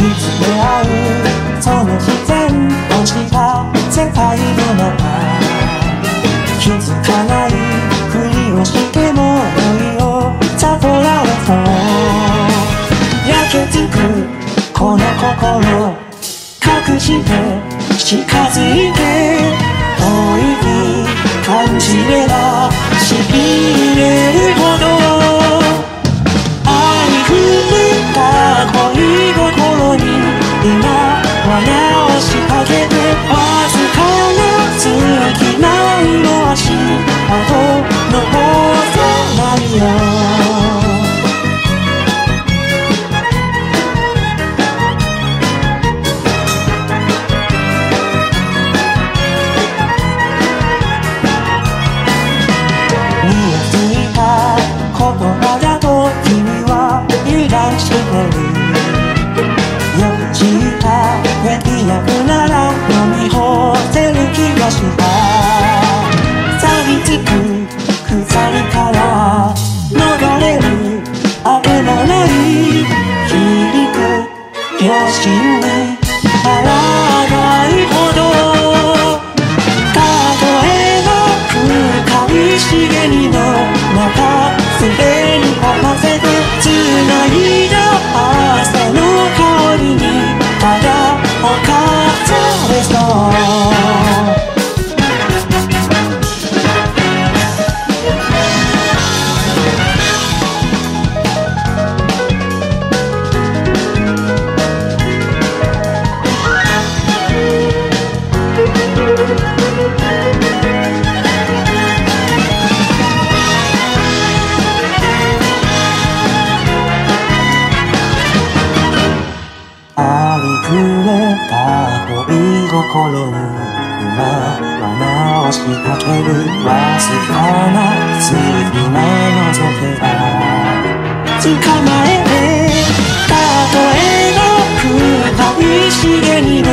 見つめ合うその自然落ちた世界の中気づかないふりをしてもいいよ悟られそう焼けつくこの心隠して近づいて遠いに感じればしびれ断してるよく知った劇薬なら飲み干せる気がした錆びつく鎖から逃れる危ない響く両親にれた恋心を今はをしかける。わずかな隙間のぞけば捕まえてたとえの暗い茂みの